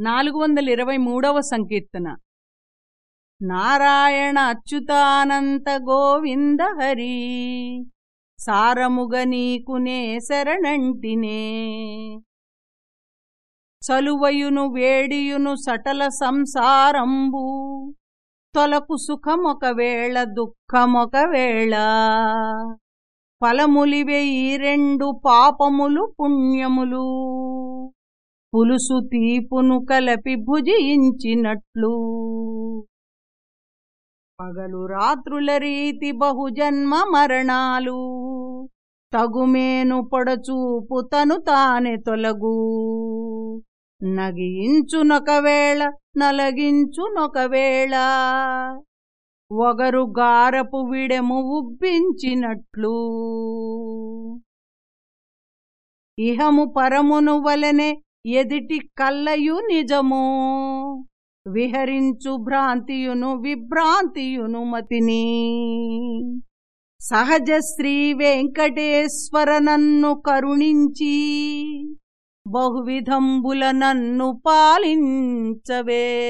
నాలుగు వందల ఇరవై మూడవ సంకీర్తన. నారాయణ అచ్యుతానంత గోవింద హరి సారముగ నీకునే శరణంటినే. చలువయును వేడియును సటల సంసారంబు తొలకు సుఖమొకవేళ దుఃఖమొకవేళ. ఫలములివే ఈ రెండు పాపములు పుణ్యములు. పులుసు తీపును కలపి భుజించినట్లు. పగలు రాత్రుల రీతి బహుజన్మ మరణాలు. తగుమేను పొడచూపు తను తానే తొలగు. నగించునొకవేళ నలగించునొకవేళ. ఒగరు గారపు విడెము ఉబ్బించినట్లు. ఇహము పరమును వలనే ఎదిటి కల్లయు నిజము? విహరించు భ్రాంతియును విభ్రాంతియును మతిని. సహజ శ్రీ వెంకటేశ్వర నన్ను కరుణించి బహువిధంబుల నన్ను పాలించవే.